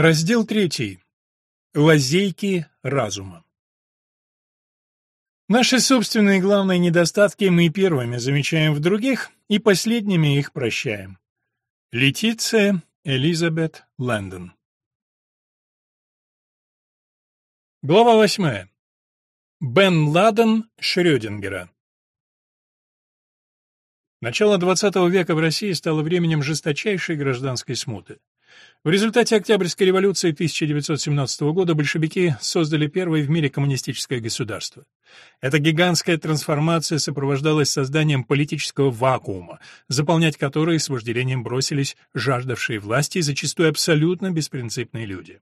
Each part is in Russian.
Раздел третий. Лазейки разума. Наши собственные главные недостатки мы первыми замечаем в других и последними их прощаем. Летиция Элизабет Лэндон Глава восьмая. Бен Ладен Шрёдингера Начало XX века в России стало временем жесточайшей гражданской смуты. В результате Октябрьской революции 1917 года большевики создали первое в мире коммунистическое государство. Эта гигантская трансформация сопровождалась созданием политического вакуума, заполнять который с вожделением бросились жаждавшие власти и зачастую абсолютно беспринципные люди.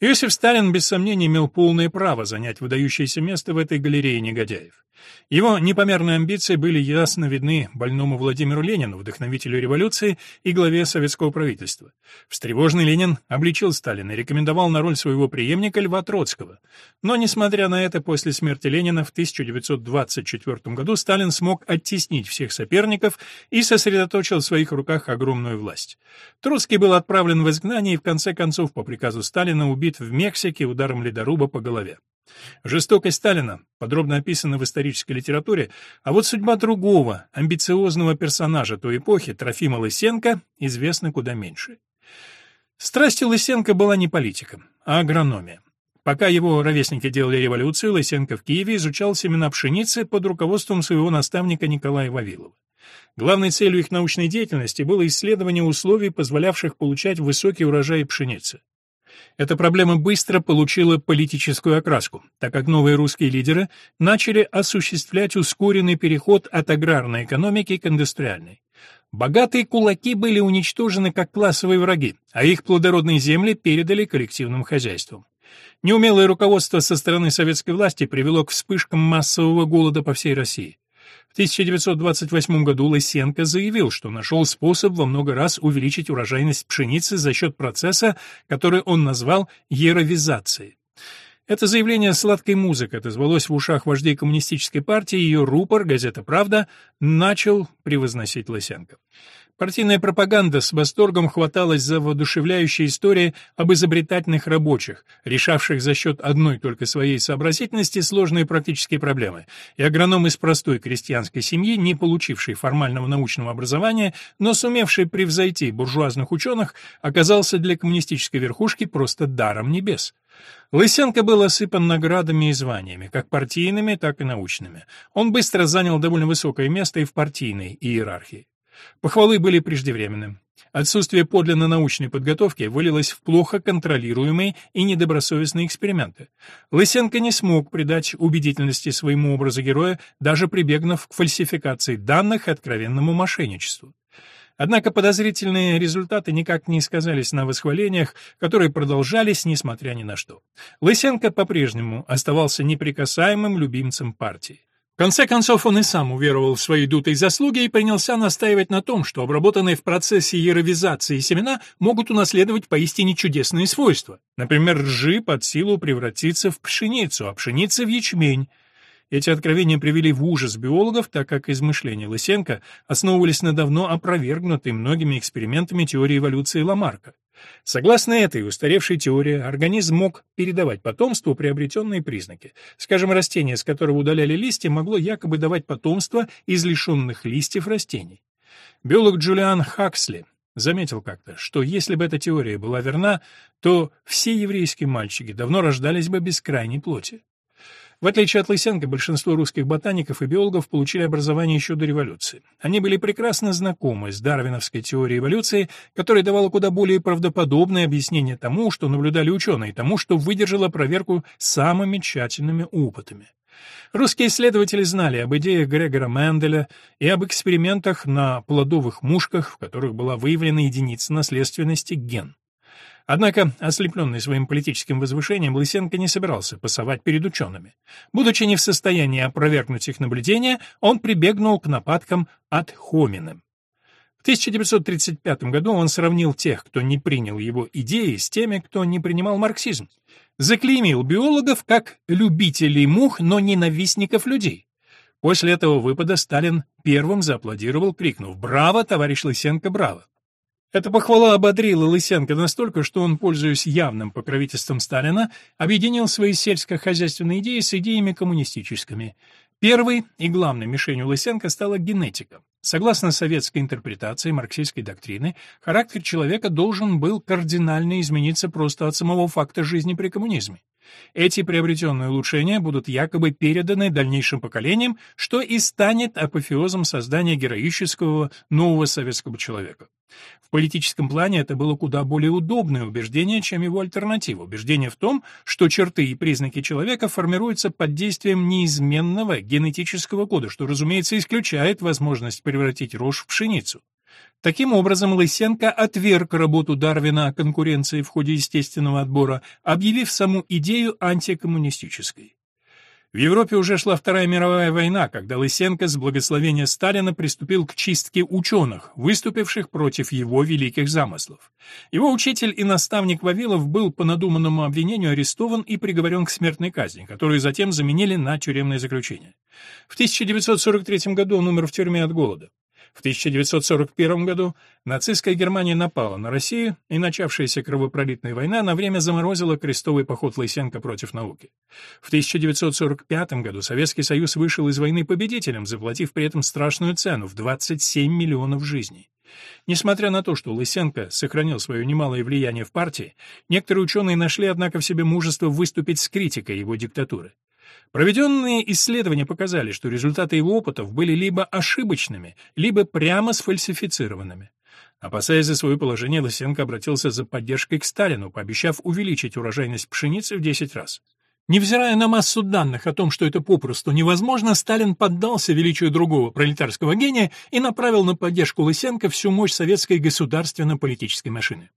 Иосиф Сталин, без сомнения, имел полное право занять выдающееся место в этой галерее негодяев. Его непомерные амбиции были ясно видны больному Владимиру Ленину, вдохновителю революции и главе советского правительства. Встревоженный Ленин обличил Сталина и рекомендовал на роль своего преемника Льва Троцкого. Но, несмотря на это, после смерти Ленина в 1924 году Сталин смог оттеснить всех соперников и сосредоточил в своих руках огромную власть. Троцкий был отправлен в изгнание и, в конце концов, по приказу Сталина убит в Мексике ударом ледоруба по голове. Жестокость Сталина подробно описана в исторической литературе, а вот судьба другого, амбициозного персонажа той эпохи, Трофима Лысенко, известна куда меньше. Страстью Лысенко была не политика, а агрономия. Пока его ровесники делали революцию, Лысенко в Киеве изучал семена пшеницы под руководством своего наставника Николая Вавилова. Главной целью их научной деятельности было исследование условий, позволявших получать высокий урожай пшеницы. Эта проблема быстро получила политическую окраску, так как новые русские лидеры начали осуществлять ускоренный переход от аграрной экономики к индустриальной. Богатые кулаки были уничтожены как классовые враги, а их плодородные земли передали коллективным хозяйствам. Неумелое руководство со стороны советской власти привело к вспышкам массового голода по всей России. В 1928 году Лысенко заявил, что нашел способ во много раз увеличить урожайность пшеницы за счет процесса, который он назвал еровизацией. Это заявление сладкой музыкой отозвалось в ушах вождей коммунистической партии, ее рупор, газета «Правда», начал превозносить Лысенко. Партийная пропаганда с восторгом хваталась за воодушевляющие истории об изобретательных рабочих, решавших за счет одной только своей сообразительности сложные практические проблемы, и агроном из простой крестьянской семьи, не получивший формального научного образования, но сумевший превзойти буржуазных ученых, оказался для коммунистической верхушки просто даром небес. Лысенко был осыпан наградами и званиями, как партийными, так и научными. Он быстро занял довольно высокое место и в партийной иерархии. Похвалы были преждевременным. Отсутствие подлинно научной подготовки вылилось в плохо контролируемые и недобросовестные эксперименты. Лысенко не смог придать убедительности своему образу героя, даже прибегнув к фальсификации данных и откровенному мошенничеству. Однако подозрительные результаты никак не сказались на восхвалениях, которые продолжались несмотря ни на что. Лысенко по-прежнему оставался неприкасаемым любимцем партии. В конце концов, он и сам уверовал в свои дутые заслуги и принялся настаивать на том, что обработанные в процессе яровизации семена могут унаследовать поистине чудесные свойства. Например, ржи под силу превратиться в пшеницу, а пшеница в ячмень. Эти откровения привели в ужас биологов, так как измышления Лысенко основывались на давно опровергнутой многими экспериментами теории эволюции Ламарка. Согласно этой устаревшей теории, организм мог передавать потомству приобретенные признаки. Скажем, растение, с которого удаляли листья, могло якобы давать потомство из лишенных листьев растений. Биолог Джулиан Хаксли заметил как-то, что если бы эта теория была верна, то все еврейские мальчики давно рождались бы без крайней плоти. В отличие от Лысенко, большинство русских ботаников и биологов получили образование еще до революции. Они были прекрасно знакомы с дарвиновской теорией эволюции, которая давала куда более правдоподобное объяснение тому, что наблюдали ученые, тому, что выдержало проверку самыми тщательными опытами. Русские исследователи знали об идеях Грегора Менделя и об экспериментах на плодовых мушках, в которых была выявлена единица наследственности ген. Однако, ослепленный своим политическим возвышением, Лысенко не собирался пасовать перед учеными. Будучи не в состоянии опровергнуть их наблюдения, он прибегнул к нападкам от хоминым. В 1935 году он сравнил тех, кто не принял его идеи, с теми, кто не принимал марксизм. Заклеймил биологов как любителей мух, но ненавистников людей. После этого выпада Сталин первым зааплодировал, крикнув «Браво, товарищ Лысенко, браво!». Эта похвала ободрила Лысенко настолько, что он, пользуясь явным покровительством Сталина, объединил свои сельскохозяйственные идеи с идеями коммунистическими. Первой и главной мишенью Лысенко стала генетика. Согласно советской интерпретации марксистской доктрины, характер человека должен был кардинально измениться просто от самого факта жизни при коммунизме. Эти приобретенные улучшения будут якобы переданы дальнейшим поколениям, что и станет апофеозом создания героического нового советского человека. В политическом плане это было куда более удобное убеждение, чем его альтернатива. Убеждение в том, что черты и признаки человека формируются под действием неизменного генетического кода, что, разумеется, исключает возможность превратить рожь в пшеницу. Таким образом, Лысенко отверг работу Дарвина о конкуренции в ходе естественного отбора, объявив саму идею антикоммунистической. В Европе уже шла Вторая мировая война, когда Лысенко с благословения Сталина приступил к чистке ученых, выступивших против его великих замыслов. Его учитель и наставник Вавилов был по надуманному обвинению арестован и приговорен к смертной казни, которую затем заменили на тюремное заключение. В 1943 году он умер в тюрьме от голода. В 1941 году нацистская Германия напала на Россию, и начавшаяся кровопролитная война на время заморозила крестовый поход Лысенко против науки. В 1945 году Советский Союз вышел из войны победителем, заплатив при этом страшную цену в 27 миллионов жизней. Несмотря на то, что Лысенко сохранил свое немалое влияние в партии, некоторые ученые нашли, однако, в себе мужество выступить с критикой его диктатуры. Проведенные исследования показали, что результаты его опытов были либо ошибочными, либо прямо сфальсифицированными. Опасаясь за свое положение, Лысенко обратился за поддержкой к Сталину, пообещав увеличить урожайность пшеницы в 10 раз. Невзирая на массу данных о том, что это попросту невозможно, Сталин поддался величию другого пролетарского гения и направил на поддержку Лысенко всю мощь советской государственно-политической машины.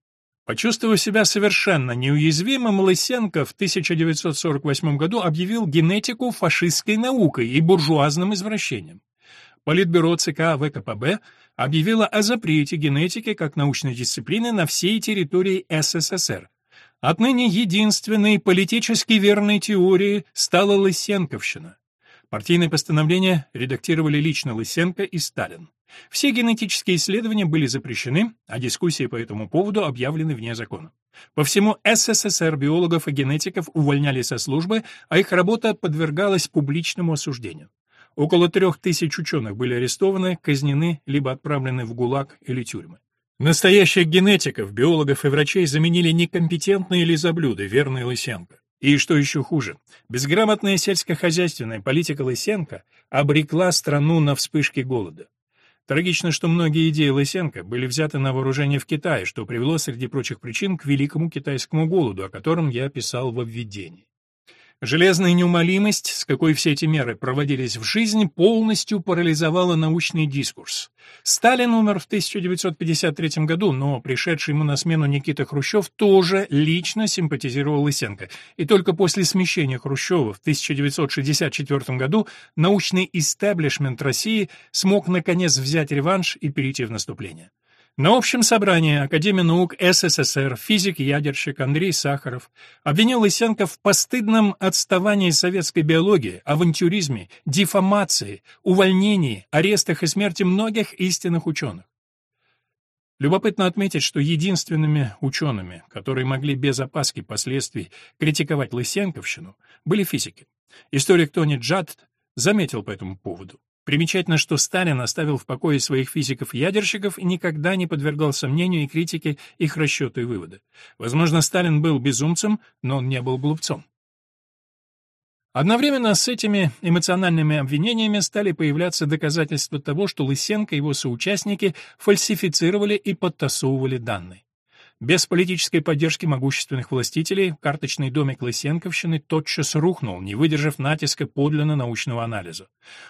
Почувствовав себя совершенно неуязвимым, Лысенко в 1948 году объявил генетику фашистской наукой и буржуазным извращением. Политбюро ЦК ВКПБ объявило о запрете генетики как научной дисциплины на всей территории СССР. Отныне единственной политически верной теорией стала Лысенковщина. Партийные постановления редактировали лично Лысенко и Сталин. Все генетические исследования были запрещены, а дискуссии по этому поводу объявлены вне закона. По всему СССР биологов и генетиков увольняли со службы, а их работа подвергалась публичному осуждению. Около трех тысяч ученых были арестованы, казнены, либо отправлены в ГУЛАГ или тюрьмы. Настоящих генетиков, биологов и врачей заменили некомпетентные лизоблюды, верные Лысенко. И что еще хуже, безграмотная сельскохозяйственная политика Лысенко обрекла страну на вспышки голода. Трагично, что многие идеи Лысенко были взяты на вооружение в Китае, что привело, среди прочих причин, к великому китайскому голоду, о котором я писал во введении. Железная неумолимость, с какой все эти меры проводились в жизнь, полностью парализовала научный дискурс. Сталин умер в 1953 году, но пришедший ему на смену Никита Хрущев тоже лично симпатизировал Лысенко, и только после смещения Хрущева в 1964 году научный истеблишмент России смог наконец взять реванш и перейти в наступление. На общем собрании Академии наук СССР физик-ядерщик Андрей Сахаров обвинил Лысенко в постыдном отставании советской биологии, авантюризме, дефамации, увольнении, арестах и смерти многих истинных ученых. Любопытно отметить, что единственными учеными, которые могли без опаски последствий критиковать Лысенковщину, были физики. Историк Тони Джадд заметил по этому поводу. Примечательно, что Сталин оставил в покое своих физиков-ядерщиков и никогда не подвергал сомнению и критике их расчеты и выводы. Возможно, Сталин был безумцем, но он не был глупцом. Одновременно с этими эмоциональными обвинениями стали появляться доказательства того, что Лысенко и его соучастники фальсифицировали и подтасовывали данные. Без политической поддержки могущественных властителей карточный домик Лысенковщины тотчас рухнул, не выдержав натиска подлинно научного анализа.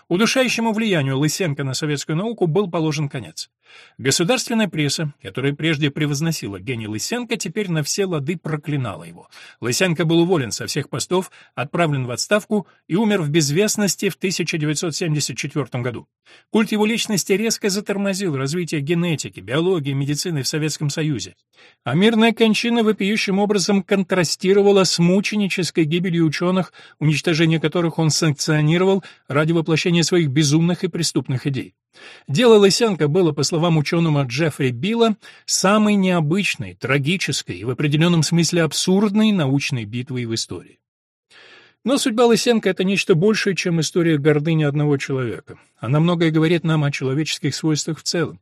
Удушающему влиянию Лысенко на советскую науку был положен конец. Государственная пресса, которая прежде превозносила гений Лысенко, теперь на все лады проклинала его. Лысенко был уволен со всех постов, отправлен в отставку и умер в безвестности в 1974 году. Культ его личности резко затормозил развитие генетики, биологии, медицины в Советском Союзе. А мирная кончина вопиющим образом контрастировала с мученической гибелью ученых, уничтожение которых он санкционировал ради воплощения своих безумных и преступных идей. Дело Лысенко было, по словам ученого Джеффри Билла, самой необычной, трагической и в определенном смысле абсурдной научной битвой в истории. Но судьба Лысенко — это нечто большее, чем история гордыни одного человека. Она многое говорит нам о человеческих свойствах в целом.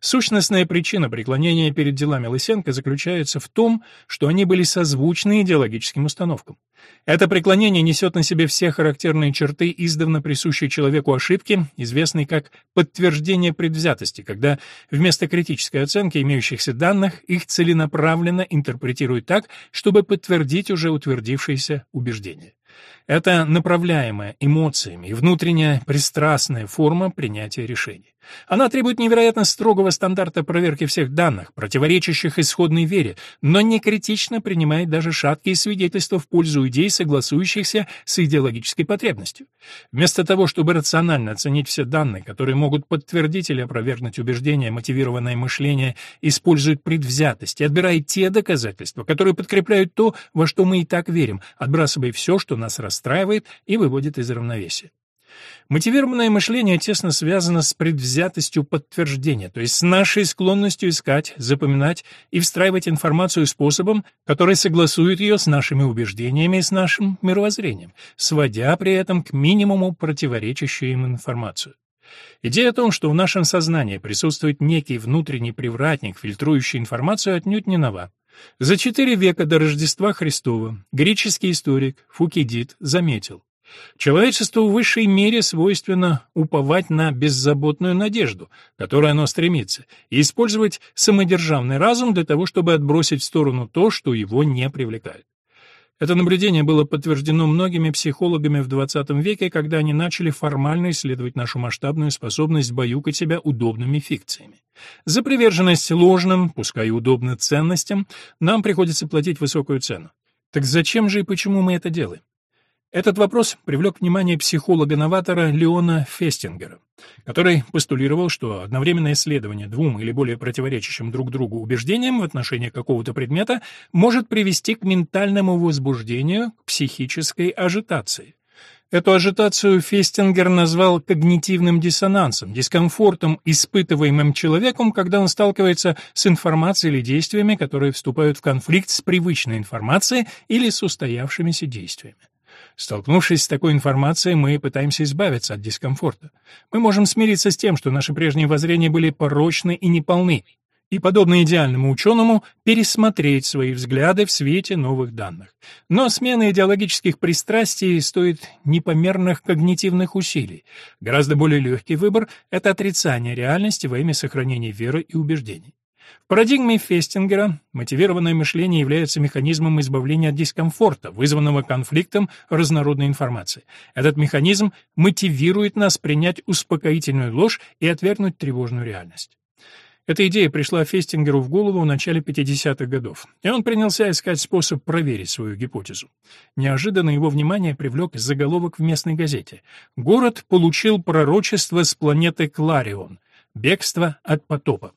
Сущностная причина преклонения перед делами Лысенко заключается в том, что они были созвучны идеологическим установкам. Это преклонение несет на себе все характерные черты издавна присущей человеку ошибки, известной как подтверждение предвзятости, когда вместо критической оценки имеющихся данных их целенаправленно интерпретируют так, чтобы подтвердить уже утвердившиеся убеждения. Это направляемая эмоциями и внутренняя пристрастная форма принятия решений. Она требует невероятно строгого стандарта проверки всех данных, противоречащих исходной вере, но не критично принимает даже шаткие свидетельства в пользу идей, согласующихся с идеологической потребностью. Вместо того, чтобы рационально оценить все данные, которые могут подтвердить или опровергнуть убеждения, мотивированное мышление использует предвзятость и отбирает те доказательства, которые подкрепляют то, во что мы и так верим, отбрасывая все, что нас расстраивает и выводит из равновесия. Мотивированное мышление тесно связано с предвзятостью подтверждения, то есть с нашей склонностью искать, запоминать и встраивать информацию способом, который согласует ее с нашими убеждениями и с нашим мировоззрением, сводя при этом к минимуму противоречащую им информацию. Идея о том, что в нашем сознании присутствует некий внутренний привратник, фильтрующий информацию, отнюдь не нова. За четыре века до Рождества Христова греческий историк Фукидид заметил, Человечеству в высшей мере свойственно уповать на беззаботную надежду, к которой оно стремится, и использовать самодержавный разум для того, чтобы отбросить в сторону то, что его не привлекает. Это наблюдение было подтверждено многими психологами в XX веке, когда они начали формально исследовать нашу масштабную способность баюкать себя удобными фикциями. За приверженность ложным, пускай и удобным ценностям, нам приходится платить высокую цену. Так зачем же и почему мы это делаем? Этот вопрос привлек внимание психолога-новатора Леона Фестингера, который постулировал, что одновременное исследование двум или более противоречащим друг другу убеждениям в отношении какого-то предмета может привести к ментальному возбуждению, к психической ажитации. Эту ажитацию Фестингер назвал когнитивным диссонансом, дискомфортом, испытываемым человеком, когда он сталкивается с информацией или действиями, которые вступают в конфликт с привычной информацией или с устоявшимися действиями. Столкнувшись с такой информацией, мы пытаемся избавиться от дискомфорта. Мы можем смириться с тем, что наши прежние воззрения были порочны и неполны, и, подобно идеальному ученому, пересмотреть свои взгляды в свете новых данных. Но смена идеологических пристрастий стоит непомерных когнитивных усилий. Гораздо более легкий выбор — это отрицание реальности во имя сохранения веры и убеждений. В парадигме Фестингера мотивированное мышление является механизмом избавления от дискомфорта, вызванного конфликтом разнородной информации. Этот механизм мотивирует нас принять успокоительную ложь и отвергнуть тревожную реальность. Эта идея пришла Фестингеру в голову в начале 50-х годов, и он принялся искать способ проверить свою гипотезу. Неожиданно его внимание привлек заголовок в местной газете. «Город получил пророчество с планеты Кларион. Бегство от потопа».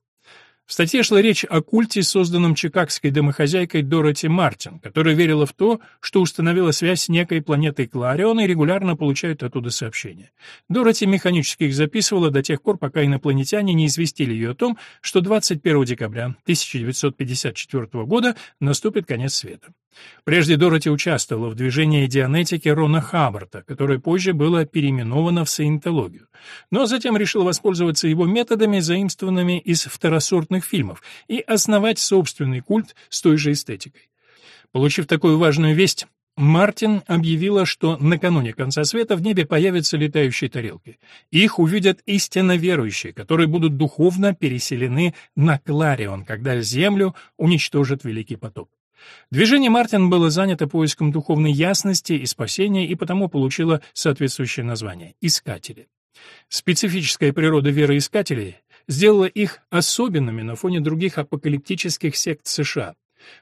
В статье шла речь о культе, созданном чикагской домохозяйкой Дороти Мартин, которая верила в то, что установила связь с некой планетой Кларион и регулярно получает оттуда сообщения. Дороти механически их записывала до тех пор, пока инопланетяне не известили ее о том, что 21 декабря 1954 года наступит конец света. Прежде Дороти участвовала в движении дианетики Рона Хаббарта, которое позже было переименовано в саентологию, но затем решила воспользоваться его методами, заимствованными из второсортных фильмов, и основать собственный культ с той же эстетикой. Получив такую важную весть, Мартин объявила, что накануне конца света в небе появятся летающие тарелки. Их увидят истинно верующие, которые будут духовно переселены на Кларион, когда Землю уничтожит Великий потоп. Движение Мартин было занято поиском духовной ясности и спасения и потому получило соответствующее название — «Искатели». Специфическая природа веры искателей сделала их особенными на фоне других апокалиптических сект США.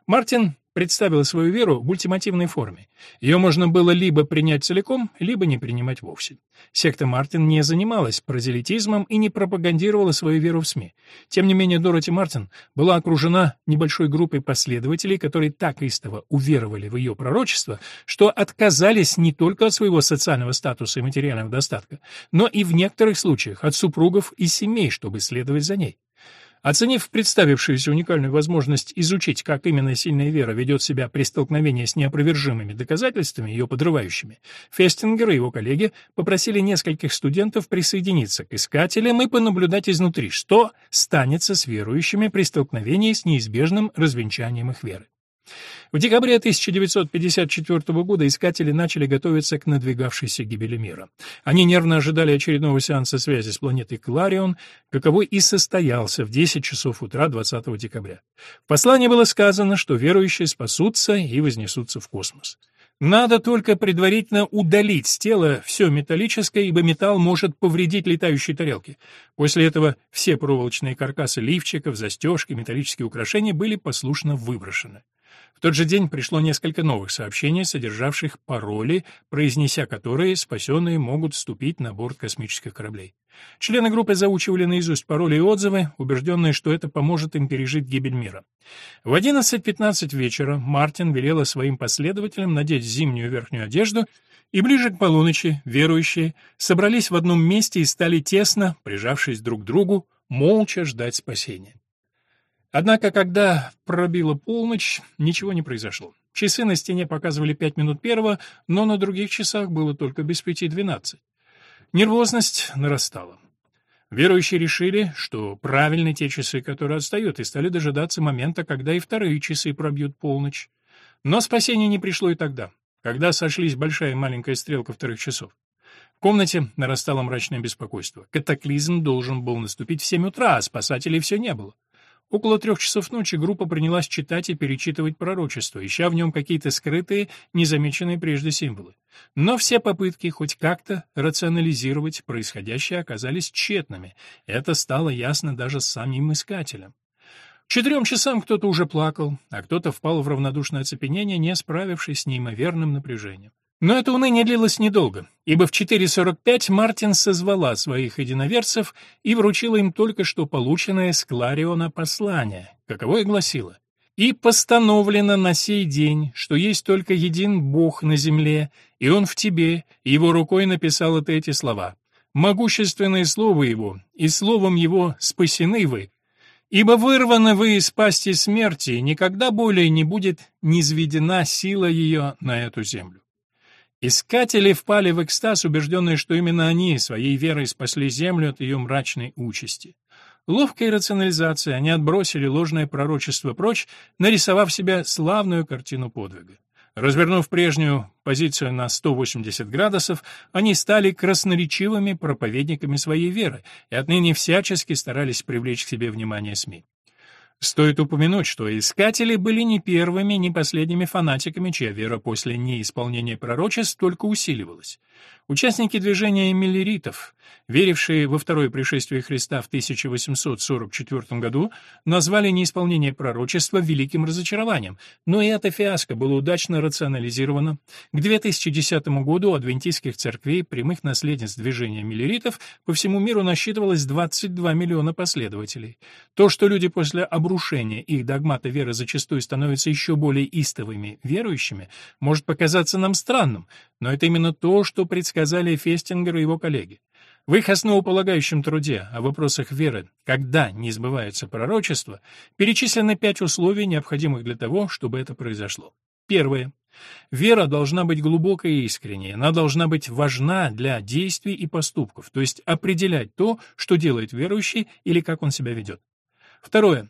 Мартин представила свою веру в ультимативной форме. Ее можно было либо принять целиком, либо не принимать вовсе. Секта Мартин не занималась прозелитизмом и не пропагандировала свою веру в СМИ. Тем не менее, Дороти Мартин была окружена небольшой группой последователей, которые так истово уверовали в ее пророчество, что отказались не только от своего социального статуса и материального достатка, но и в некоторых случаях от супругов и семей, чтобы следовать за ней. Оценив представившуюся уникальную возможность изучить, как именно сильная вера ведет себя при столкновении с неопровержимыми доказательствами, ее подрывающими, Фестингер и его коллеги попросили нескольких студентов присоединиться к искателям и понаблюдать изнутри, что станется с верующими при столкновении с неизбежным развенчанием их веры. В декабре 1954 года искатели начали готовиться к надвигавшейся гибели мира. Они нервно ожидали очередного сеанса связи с планетой Кларион, каковой и состоялся в 10 часов утра 20 декабря. В послании было сказано, что верующие спасутся и вознесутся в космос. Надо только предварительно удалить с тела все металлическое, ибо металл может повредить летающие тарелки. После этого все проволочные каркасы лифчиков, застежки, металлические украшения были послушно выброшены тот же день пришло несколько новых сообщений, содержавших пароли, произнеся которые спасенные могут вступить на борт космических кораблей. Члены группы заучивали наизусть пароли и отзывы, убежденные, что это поможет им пережить гибель мира. В 11.15 вечера Мартин велела своим последователям надеть зимнюю верхнюю одежду, и ближе к полуночи верующие собрались в одном месте и стали тесно, прижавшись друг к другу, молча ждать спасения. Однако, когда пробила полночь, ничего не произошло. Часы на стене показывали пять минут первого, но на других часах было только без пяти двенадцать. Нервозность нарастала. Верующие решили, что правильны те часы, которые отстают, и стали дожидаться момента, когда и вторые часы пробьют полночь. Но спасение не пришло и тогда, когда сошлись большая и маленькая стрелка вторых часов. В комнате нарастало мрачное беспокойство. Катаклизм должен был наступить в семь утра, а спасателей все не было. Около трех часов ночи группа принялась читать и перечитывать пророчество, ища в нем какие-то скрытые, незамеченные прежде символы. Но все попытки хоть как-то рационализировать происходящее оказались тщетными. Это стало ясно даже самим искателям. К четырем часам кто-то уже плакал, а кто-то впал в равнодушное оцепенение, не справившись с неимоверным напряжением. Но это уныние длилось недолго, ибо в 4.45 Мартин созвала своих единоверцев и вручила им только что полученное с Клариона послание, каковое гласило «И постановлено на сей день, что есть только един Бог на земле, и Он в тебе, и Его рукой написал это эти слова. Могущественное слово Его, и словом Его спасены вы, Ибо вырваны вы из пасти смерти, и никогда более не будет низведена сила ее на эту землю. Искатели впали в экстаз, убежденные, что именно они своей верой спасли Землю от ее мрачной участи. Ловкой рационализацией они отбросили ложное пророчество прочь, нарисовав себе славную картину подвига. Развернув прежнюю позицию на 180 градусов, они стали красноречивыми проповедниками своей веры и отныне всячески старались привлечь к себе внимание СМИ. Стоит упомянуть, что искатели были не первыми, не последними фанатиками, чья вера после неисполнения пророчеств только усиливалась. Участники движения миллеритов, верившие во второе пришествие Христа в 1844 году, назвали неисполнение пророчества великим разочарованием, но и это фиаско было удачно рационализировано. К 2010 году у адвентистских церквей, прямых наследниц движения миллеритов, по всему миру насчитывалось 22 миллиона последователей. То, что люди после обрушения их догмата веры зачастую становятся еще более истовыми верующими, может показаться нам странным, но это именно то, что предсказали Фестингер и его коллеги. В их основополагающем труде о вопросах веры, когда не сбывается пророчество, перечислены пять условий, необходимых для того, чтобы это произошло. Первое. Вера должна быть глубокой и искренней, она должна быть важна для действий и поступков, то есть определять то, что делает верующий или как он себя ведет. Второе.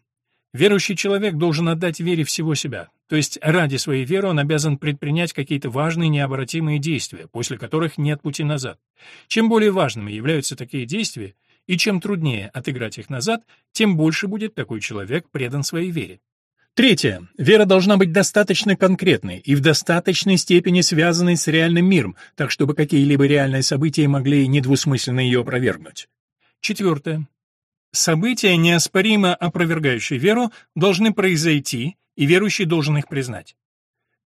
Верующий человек должен отдать вере всего себя, то есть ради своей веры он обязан предпринять какие-то важные необратимые действия, после которых нет пути назад. Чем более важными являются такие действия, и чем труднее отыграть их назад, тем больше будет такой человек предан своей вере. Третье. Вера должна быть достаточно конкретной и в достаточной степени связанной с реальным миром, так чтобы какие-либо реальные события могли недвусмысленно ее опровергнуть. Четвертое. События, неоспоримо опровергающие веру, должны произойти, и верующий должен их признать.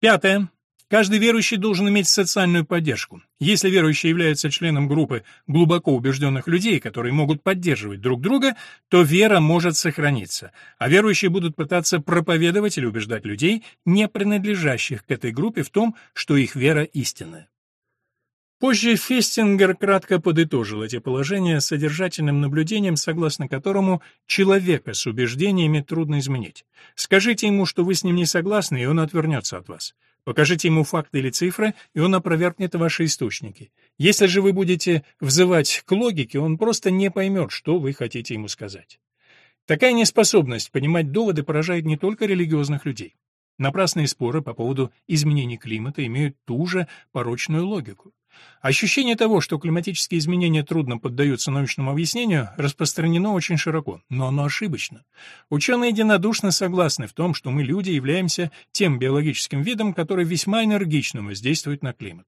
Пятое. Каждый верующий должен иметь социальную поддержку. Если верующий является членом группы глубоко убежденных людей, которые могут поддерживать друг друга, то вера может сохраниться, а верующие будут пытаться проповедовать или убеждать людей, не принадлежащих к этой группе, в том, что их вера истинная. Позже Фестингер кратко подытожил эти положения содержательным наблюдением, согласно которому человека с убеждениями трудно изменить. Скажите ему, что вы с ним не согласны, и он отвернется от вас. Покажите ему факты или цифры, и он опровергнет ваши источники. Если же вы будете взывать к логике, он просто не поймет, что вы хотите ему сказать. Такая неспособность понимать доводы поражает не только религиозных людей. Напрасные споры по поводу изменений климата имеют ту же порочную логику. Ощущение того, что климатические изменения трудно поддаются научному объяснению, распространено очень широко, но оно ошибочно. Ученые единодушно согласны в том, что мы, люди, являемся тем биологическим видом, который весьма энергично воздействует на климат.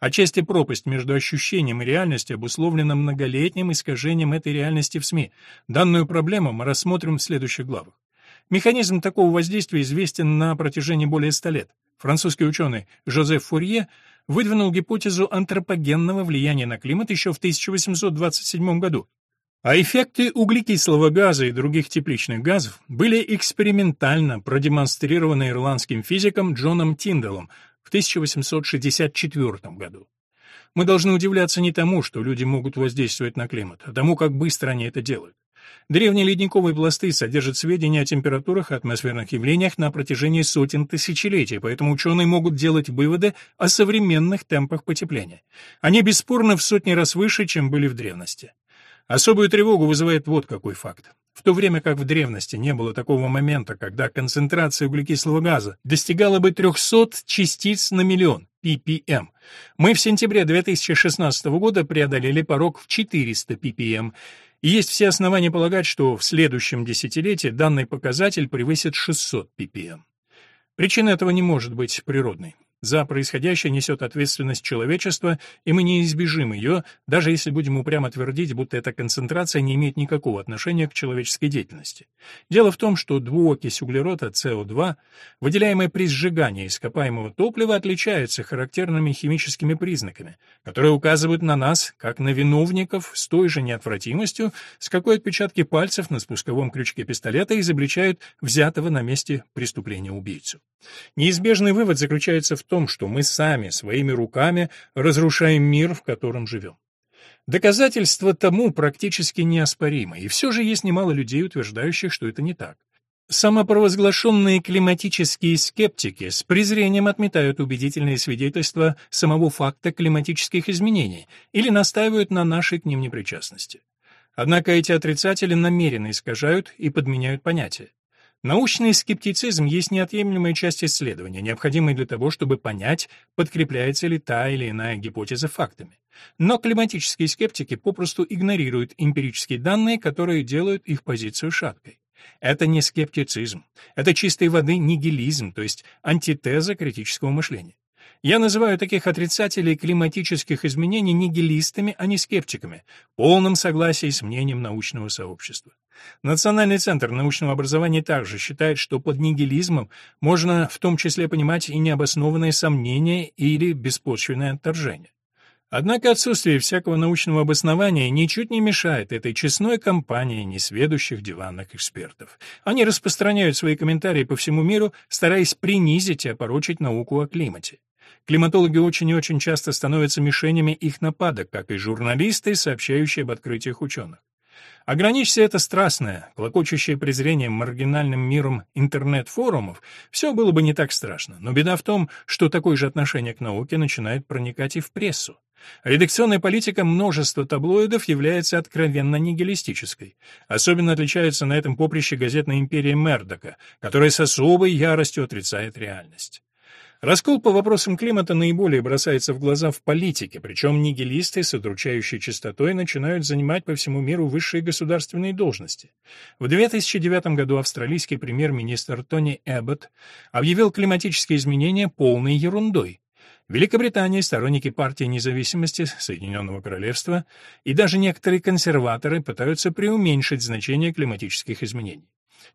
Отчасти пропасть между ощущением и реальностью обусловлена многолетним искажением этой реальности в СМИ. Данную проблему мы рассмотрим в следующих главах. Механизм такого воздействия известен на протяжении более ста лет. Французский ученый Жозеф Фурье выдвинул гипотезу антропогенного влияния на климат еще в 1827 году, а эффекты углекислого газа и других тепличных газов были экспериментально продемонстрированы ирландским физиком Джоном Тиндалом в 1864 году. Мы должны удивляться не тому, что люди могут воздействовать на климат, а тому, как быстро они это делают. Древние ледниковые пласты содержат сведения о температурах и атмосферных явлениях на протяжении сотен тысячелетий, поэтому ученые могут делать выводы о современных темпах потепления. Они бесспорно в сотни раз выше, чем были в древности. Особую тревогу вызывает вот какой факт. В то время как в древности не было такого момента, когда концентрация углекислого газа достигала бы 300 частиц на миллион, ppm, мы в сентябре 2016 года преодолели порог в 400 ppm, есть все основания полагать, что в следующем десятилетии данный показатель превысит 600 ppm. Причина этого не может быть природной. За происходящее несет ответственность человечества, и мы не избежим ее, даже если будем упрямо твердить, будто эта концентрация не имеет никакого отношения к человеческой деятельности. Дело в том, что двуокись углерода СО2, выделяемая при сжигании ископаемого топлива, отличается характерными химическими признаками, которые указывают на нас, как на виновников, с той же неотвратимостью, с какой отпечатки пальцев на спусковом крючке пистолета изобличают взятого на месте преступления убийцу. Неизбежный вывод заключается в том, что мы сами своими руками разрушаем мир, в котором живем. Доказательства тому практически неоспоримы, и все же есть немало людей, утверждающих, что это не так. Самопровозглашенные климатические скептики с презрением отметают убедительные свидетельства самого факта климатических изменений или настаивают на нашей к ним непричастности. Однако эти отрицатели намеренно искажают и подменяют понятия. Научный скептицизм есть неотъемлемая часть исследования, необходимая для того, чтобы понять, подкрепляется ли та или иная гипотеза фактами. Но климатические скептики попросту игнорируют эмпирические данные, которые делают их позицию шаткой. Это не скептицизм, это чистой воды нигилизм, то есть антитеза критического мышления. Я называю таких отрицателей климатических изменений нигилистами, а не скептиками, в полном согласии с мнением научного сообщества. Национальный центр научного образования также считает, что под нигилизмом можно в том числе понимать и необоснованные сомнения или беспочвенное отторжение. Однако отсутствие всякого научного обоснования ничуть не мешает этой честной компании несведущих диванных экспертов. Они распространяют свои комментарии по всему миру, стараясь принизить и опорочить науку о климате. Климатологи очень и очень часто становятся мишенями их нападок, как и журналисты, сообщающие об открытиях ученых. Ограничься это страстное, клокочущее презрением маргинальным миром интернет-форумов, все было бы не так страшно, но беда в том, что такое же отношение к науке начинает проникать и в прессу. Редакционная политика множества таблоидов является откровенно нигилистической. Особенно отличается на этом поприще газетная империя Мердока, которая с особой яростью отрицает реальность. Раскол по вопросам климата наиболее бросается в глаза в политике, причем нигилисты с удручающей частотой начинают занимать по всему миру высшие государственные должности. В 2009 году австралийский премьер-министр Тони Эббот объявил климатические изменения полной ерундой. В Великобритании сторонники партии независимости Соединенного Королевства и даже некоторые консерваторы пытаются преуменьшить значение климатических изменений.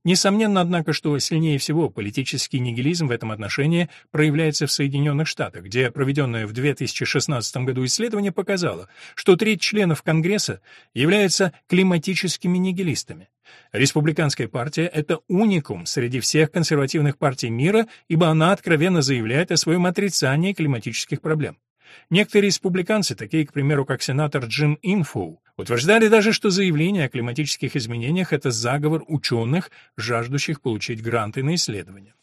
Несомненно, однако, что сильнее всего политический нигилизм в этом отношении проявляется в Соединенных Штатах, где проведенное в 2016 году исследование показало, что треть членов Конгресса являются климатическими нигилистами. Республиканская партия — это уникум среди всех консервативных партий мира, ибо она откровенно заявляет о своем отрицании климатических проблем. Некоторые республиканцы, такие, к примеру, как сенатор Джим Инфоу, утверждали даже, что заявление о климатических изменениях — это заговор ученых, жаждущих получить гранты на исследования.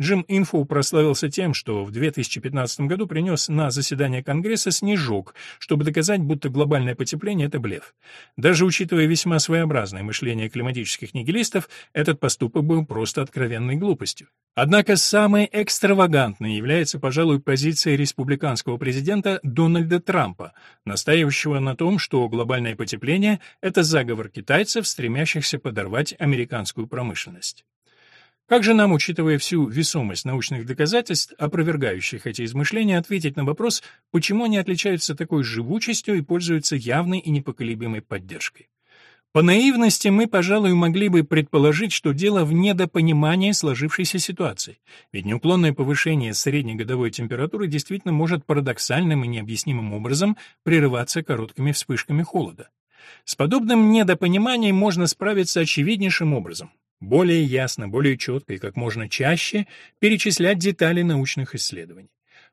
Джим Инфу прославился тем, что в 2015 году принес на заседание Конгресса снежок, чтобы доказать, будто глобальное потепление — это блеф. Даже учитывая весьма своеобразное мышление климатических нигилистов, этот поступок был просто откровенной глупостью. Однако самой экстравагантной является, пожалуй, позиция республиканского президента Дональда Трампа, настаивающего на том, что глобальное потепление — это заговор китайцев, стремящихся подорвать американскую промышленность. Как же нам, учитывая всю весомость научных доказательств, опровергающих эти измышления, ответить на вопрос, почему они отличаются такой живучестью и пользуются явной и непоколебимой поддержкой? По наивности мы, пожалуй, могли бы предположить, что дело в недопонимании сложившейся ситуации, ведь неуклонное повышение средней годовой температуры действительно может парадоксальным и необъяснимым образом прерываться короткими вспышками холода. С подобным недопониманием можно справиться очевиднейшим образом более ясно, более четко и как можно чаще перечислять детали научных исследований.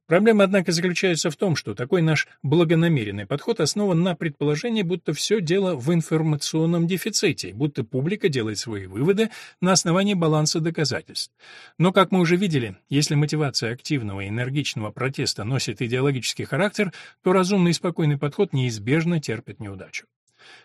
Проблема, однако, заключается в том, что такой наш благонамеренный подход основан на предположении, будто все дело в информационном дефиците, будто публика делает свои выводы на основании баланса доказательств. Но, как мы уже видели, если мотивация активного и энергичного протеста носит идеологический характер, то разумный и спокойный подход неизбежно терпит неудачу.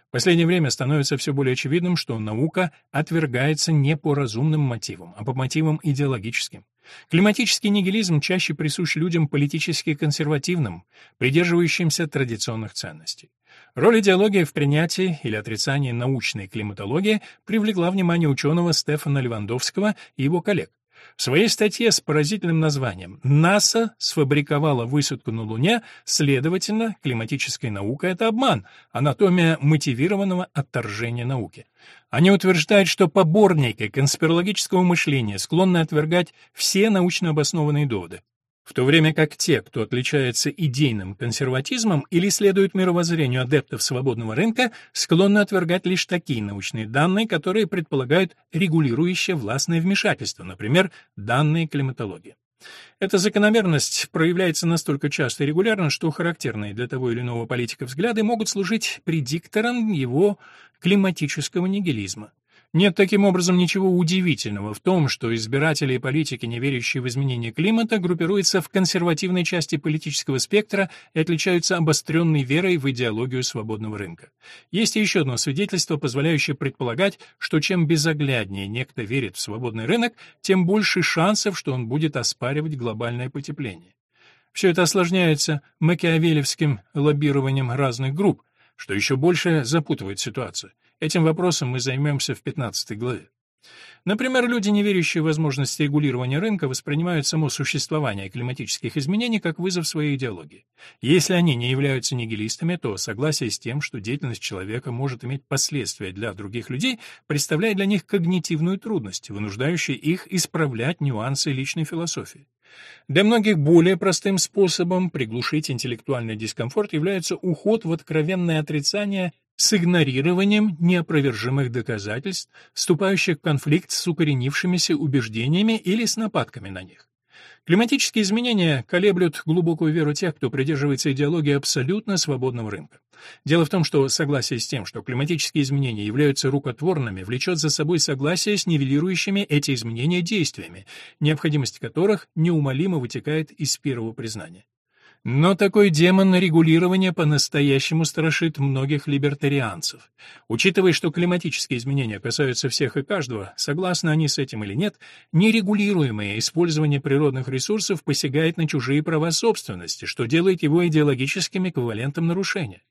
В последнее время становится все более очевидным, что наука отвергается не по разумным мотивам, а по мотивам идеологическим. Климатический нигилизм чаще присущ людям политически консервативным, придерживающимся традиционных ценностей. Роль идеологии в принятии или отрицании научной климатологии привлекла внимание ученого Стефана Левандовского и его коллег. В своей статье с поразительным названием «НАСА сфабриковала высадку на Луне, следовательно, климатическая наука — это обман, анатомия мотивированного отторжения науки». Они утверждают, что поборники конспирологического мышления склонны отвергать все научно обоснованные доводы в то время как те, кто отличается идейным консерватизмом или следует мировоззрению адептов свободного рынка, склонны отвергать лишь такие научные данные, которые предполагают регулирующее властное вмешательство, например, данные климатологии. Эта закономерность проявляется настолько часто и регулярно, что характерные для того или иного политика взгляды могут служить предиктором его климатического нигилизма. Нет таким образом ничего удивительного в том, что избиратели и политики, не верящие в изменение климата, группируются в консервативной части политического спектра и отличаются обостренной верой в идеологию свободного рынка. Есть еще одно свидетельство, позволяющее предполагать, что чем безогляднее некто верит в свободный рынок, тем больше шансов, что он будет оспаривать глобальное потепление. Все это осложняется макиавелевским лоббированием разных групп, что еще больше запутывает ситуацию. Этим вопросом мы займемся в 15 главе. Например, люди, не верящие в возможности регулирования рынка, воспринимают само существование климатических изменений как вызов своей идеологии. Если они не являются нигилистами, то согласие с тем, что деятельность человека может иметь последствия для других людей, представляет для них когнитивную трудность, вынуждающую их исправлять нюансы личной философии. Для многих более простым способом приглушить интеллектуальный дискомфорт является уход в откровенное отрицание с игнорированием неопровержимых доказательств, вступающих в конфликт с укоренившимися убеждениями или с нападками на них. Климатические изменения колеблют глубокую веру тех, кто придерживается идеологии абсолютно свободного рынка. Дело в том, что согласие с тем, что климатические изменения являются рукотворными, влечет за собой согласие с нивелирующими эти изменения действиями, необходимость которых неумолимо вытекает из первого признания. Но такой демон регулирования по-настоящему страшит многих либертарианцев. Учитывая, что климатические изменения касаются всех и каждого, согласны они с этим или нет, нерегулируемое использование природных ресурсов посягает на чужие права собственности, что делает его идеологическим эквивалентом нарушения.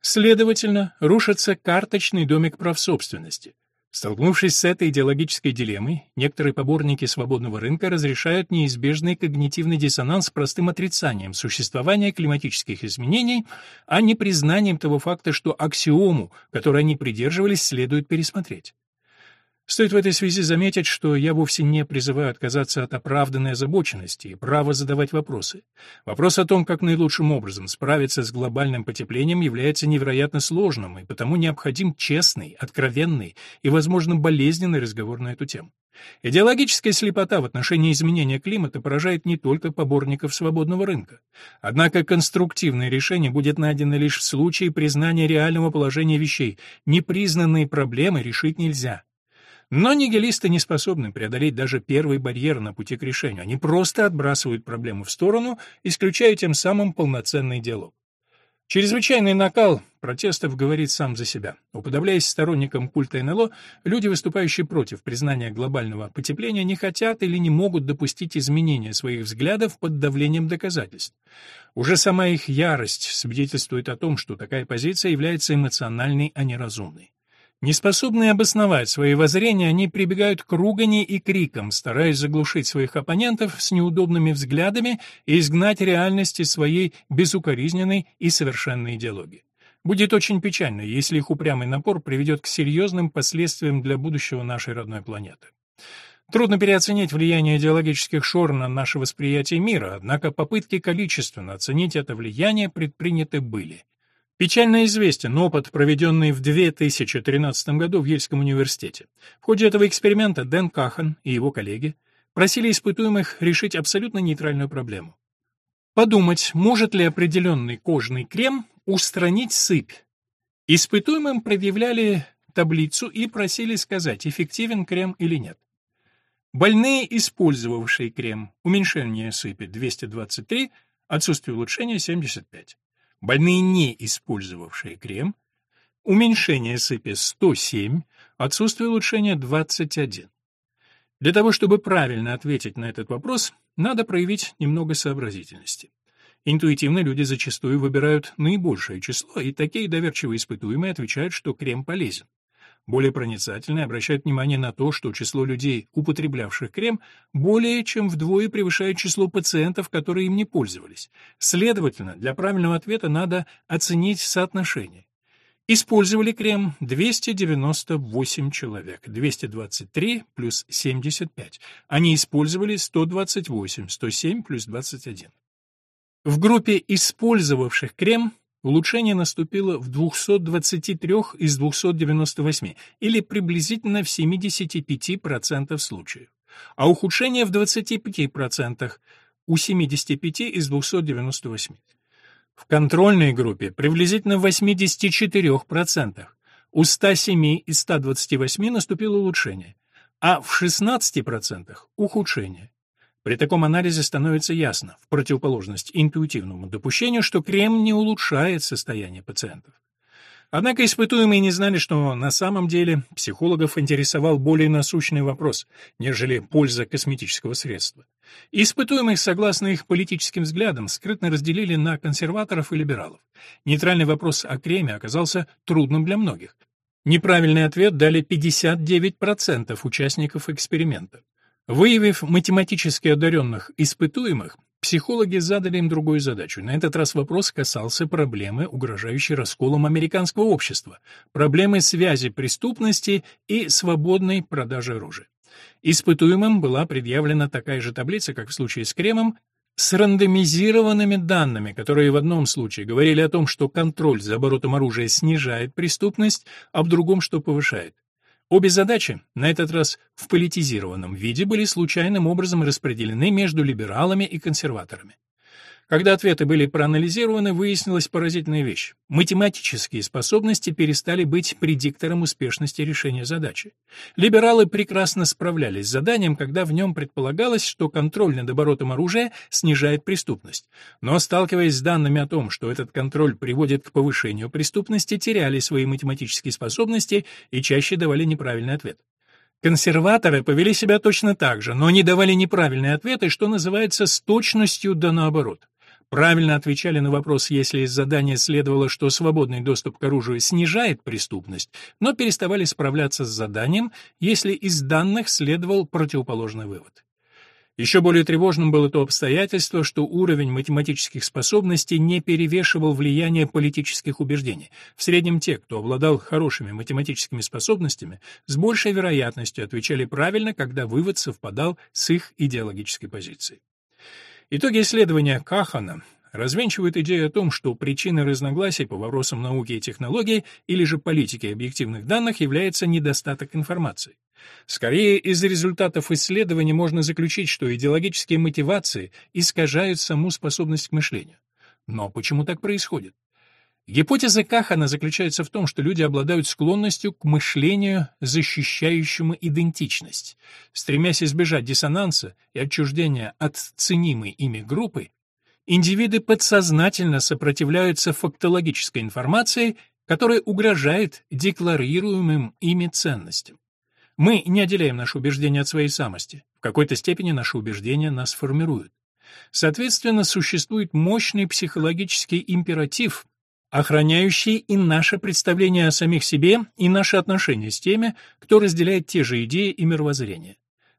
Следовательно, рушится карточный домик прав собственности. Столкнувшись с этой идеологической дилеммой, некоторые поборники свободного рынка разрешают неизбежный когнитивный диссонанс простым отрицанием существования климатических изменений, а не признанием того факта, что аксиому, которой они придерживались, следует пересмотреть. Стоит в этой связи заметить, что я вовсе не призываю отказаться от оправданной озабоченности и права задавать вопросы. Вопрос о том, как наилучшим образом справиться с глобальным потеплением, является невероятно сложным, и потому необходим честный, откровенный и, возможно, болезненный разговор на эту тему. Идеологическая слепота в отношении изменения климата поражает не только поборников свободного рынка. Однако конструктивное решение будет найдено лишь в случае признания реального положения вещей. Непризнанные проблемы решить нельзя. Но нигилисты не способны преодолеть даже первый барьер на пути к решению. Они просто отбрасывают проблему в сторону, исключая тем самым полноценный диалог. Чрезвычайный накал протестов говорит сам за себя. Уподобляясь сторонникам культа НЛО, люди, выступающие против признания глобального потепления, не хотят или не могут допустить изменения своих взглядов под давлением доказательств. Уже сама их ярость свидетельствует о том, что такая позиция является эмоциональной, а не разумной. Неспособные обосновать свои воззрения, они прибегают к ругани и крикам, стараясь заглушить своих оппонентов с неудобными взглядами и изгнать реальность из своей безукоризненной и совершенной идеологии. Будет очень печально, если их упрямый напор приведет к серьезным последствиям для будущего нашей родной планеты. Трудно переоценить влияние идеологических шор на наше восприятие мира, однако попытки количественно оценить это влияние предприняты были. Печально известен опыт, проведенный в 2013 году в Ельском университете. В ходе этого эксперимента Дэн Кахан и его коллеги просили испытуемых решить абсолютно нейтральную проблему. Подумать, может ли определенный кожный крем устранить сыпь. Испытуемым предъявляли таблицу и просили сказать, эффективен крем или нет. Больные, использовавшие крем, уменьшение сыпи 223, отсутствие улучшения 75. Больные, не использовавшие крем, уменьшение сыпи 107, отсутствие улучшения 21. Для того, чтобы правильно ответить на этот вопрос, надо проявить немного сообразительности. Интуитивно люди зачастую выбирают наибольшее число, и такие доверчивые испытуемые отвечают, что крем полезен. Более проницательные обращают внимание на то, что число людей, употреблявших крем, более чем вдвое превышает число пациентов, которые им не пользовались. Следовательно, для правильного ответа надо оценить соотношение. Использовали крем 298 человек, 223 плюс 75. Они использовали 128, 107 плюс 21. В группе использовавших крем Улучшение наступило в 223 из 298, или приблизительно в 75% случаев, а ухудшение в 25% у 75 из 298. В контрольной группе приблизительно в 84%, у 107 из 128 наступило улучшение, а в 16% ухудшение. При таком анализе становится ясно, в противоположность интуитивному допущению, что крем не улучшает состояние пациентов. Однако испытуемые не знали, что на самом деле психологов интересовал более насущный вопрос, нежели польза косметического средства. Испытуемых, согласно их политическим взглядам, скрытно разделили на консерваторов и либералов. Нейтральный вопрос о креме оказался трудным для многих. Неправильный ответ дали 59% участников эксперимента. Выявив математически одаренных испытуемых, психологи задали им другую задачу. На этот раз вопрос касался проблемы, угрожающей расколом американского общества, проблемы связи преступности и свободной продажи оружия. Испытуемым была предъявлена такая же таблица, как в случае с кремом, с рандомизированными данными, которые в одном случае говорили о том, что контроль за оборотом оружия снижает преступность, а в другом, что повышает. Обе задачи, на этот раз в политизированном виде, были случайным образом распределены между либералами и консерваторами. Когда ответы были проанализированы, выяснилась поразительная вещь. Математические способности перестали быть предиктором успешности решения задачи. Либералы прекрасно справлялись с заданием, когда в нем предполагалось, что контроль над оборотом оружия снижает преступность. Но, сталкиваясь с данными о том, что этот контроль приводит к повышению преступности, теряли свои математические способности и чаще давали неправильный ответ. Консерваторы повели себя точно так же, но они давали неправильные ответы, что называется, с точностью да наоборот. Правильно отвечали на вопрос, если из задания следовало, что свободный доступ к оружию снижает преступность, но переставали справляться с заданием, если из данных следовал противоположный вывод. Еще более тревожным было то обстоятельство, что уровень математических способностей не перевешивал влияние политических убеждений. В среднем те, кто обладал хорошими математическими способностями, с большей вероятностью отвечали правильно, когда вывод совпадал с их идеологической позицией. Итоги исследования Кахана развенчивают идею о том, что причиной разногласий по вопросам науки и технологий или же политики объективных данных является недостаток информации. Скорее, из результатов исследований можно заключить, что идеологические мотивации искажают саму способность к мышлению. Но почему так происходит? Гипотеза Кахана заключается в том, что люди обладают склонностью к мышлению, защищающему идентичность. Стремясь избежать диссонанса и отчуждения от ценимой ими группы, индивиды подсознательно сопротивляются фактологической информации, которая угрожает декларируемым ими ценностям. Мы не отделяем наши убеждения от своей самости. В какой-то степени наши убеждения нас формируют. Соответственно, существует мощный психологический императив, охраняющий и наше представление о самих себе, и наши отношения с теми, кто разделяет те же идеи и мировоззрение.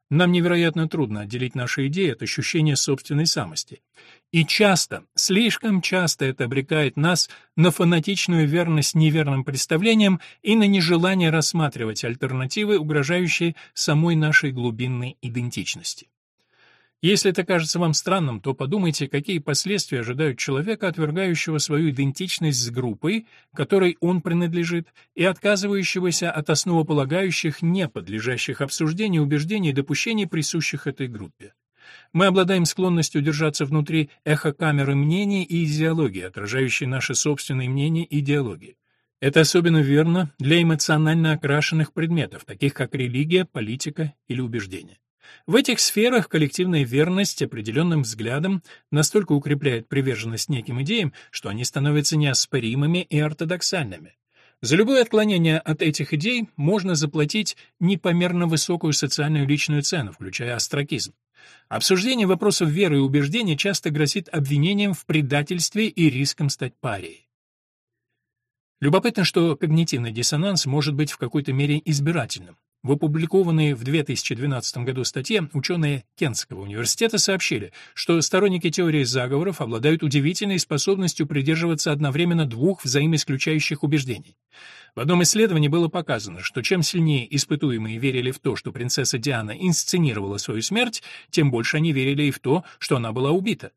Нам невероятно трудно отделить наши идеи от ощущения собственной самости. И часто, слишком часто это обрекает нас на фанатичную верность неверным представлениям и на нежелание рассматривать альтернативы, угрожающие самой нашей глубинной идентичности. Если это кажется вам странным, то подумайте, какие последствия ожидают человека, отвергающего свою идентичность с группой, которой он принадлежит, и отказывающегося от основополагающих, не подлежащих обсуждению убеждений и допущений, присущих этой группе. Мы обладаем склонностью держаться внутри эхокамеры мнений и идеологии, отражающей наши собственные мнения и идеологии. Это особенно верно для эмоционально окрашенных предметов, таких как религия, политика или убеждения. В этих сферах коллективная верность определенным взглядам настолько укрепляет приверженность неким идеям, что они становятся неоспоримыми и ортодоксальными. За любое отклонение от этих идей можно заплатить непомерно высокую социальную личную цену, включая астракизм. Обсуждение вопросов веры и убеждений часто грозит обвинением в предательстве и риском стать парией. Любопытно, что когнитивный диссонанс может быть в какой-то мере избирательным. В опубликованной в 2012 году статье ученые Кентского университета сообщили, что сторонники теории заговоров обладают удивительной способностью придерживаться одновременно двух взаимоисключающих убеждений. В одном исследовании было показано, что чем сильнее испытуемые верили в то, что принцесса Диана инсценировала свою смерть, тем больше они верили и в то, что она была убита.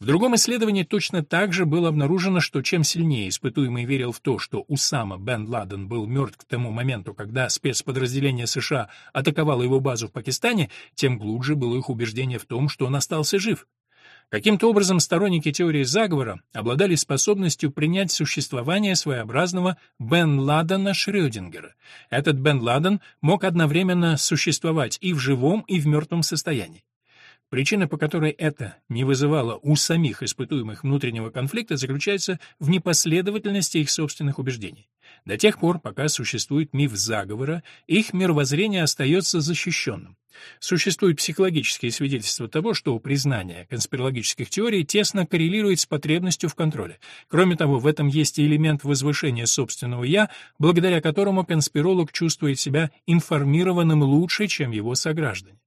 В другом исследовании точно так же было обнаружено, что чем сильнее испытуемый верил в то, что Усама бен Ладен был мертв к тому моменту, когда спецподразделение США атаковало его базу в Пакистане, тем глубже было их убеждение в том, что он остался жив. Каким-то образом сторонники теории заговора обладали способностью принять существование своеобразного Бен Ладена Шрёдингера. Этот Бен Ладен мог одновременно существовать и в живом, и в мертвом состоянии. Причина, по которой это не вызывало у самих испытуемых внутреннего конфликта, заключается в непоследовательности их собственных убеждений. До тех пор, пока существует миф заговора, их мировоззрение остается защищенным. Существуют психологические свидетельства того, что признание конспирологических теорий тесно коррелирует с потребностью в контроле. Кроме того, в этом есть и элемент возвышения собственного «я», благодаря которому конспиролог чувствует себя информированным лучше, чем его сограждане.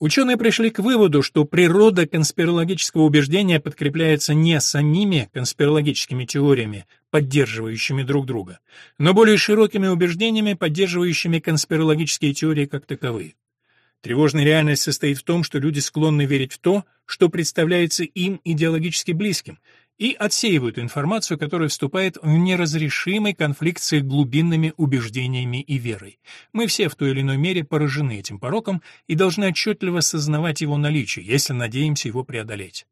Ученые пришли к выводу, что природа конспирологического убеждения подкрепляется не самими конспирологическими теориями, поддерживающими друг друга, но более широкими убеждениями, поддерживающими конспирологические теории как таковые. Тревожная реальность состоит в том, что люди склонны верить в то, что представляется им идеологически близким, и отсеивают информацию, которая вступает в неразрешимый конфликт с глубинными убеждениями и верой. Мы все в той или иной мере поражены этим пороком и должны отчетливо сознавать его наличие, если надеемся его преодолеть.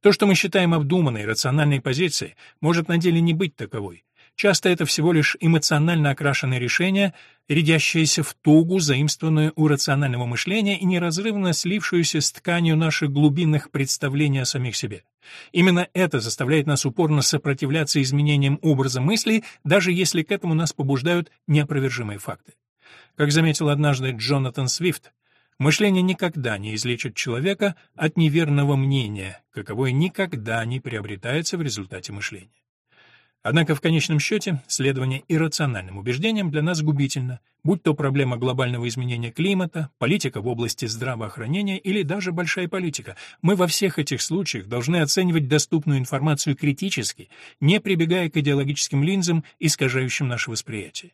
То, что мы считаем обдуманной, рациональной позицией, может на деле не быть таковой. Часто это всего лишь эмоционально окрашенное решение, рядящееся в тугу, заимствованную у рационального мышления и неразрывно слившуюся с тканью наших глубинных представлений о самих себе. Именно это заставляет нас упорно сопротивляться изменениям образа мыслей, даже если к этому нас побуждают неопровержимые факты. Как заметил однажды Джонатан Свифт, Мышление никогда не излечит человека от неверного мнения, каковое никогда не приобретается в результате мышления. Однако в конечном счете следование иррациональным убеждениям для нас губительно, будь то проблема глобального изменения климата, политика в области здравоохранения или даже большая политика. Мы во всех этих случаях должны оценивать доступную информацию критически, не прибегая к идеологическим линзам, искажающим наше восприятие.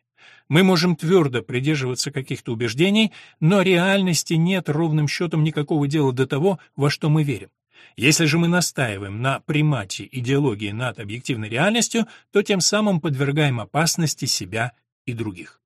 Мы можем твердо придерживаться каких-то убеждений, но реальности нет ровным счетом никакого дела до того, во что мы верим. Если же мы настаиваем на примате идеологии над объективной реальностью, то тем самым подвергаем опасности себя и других.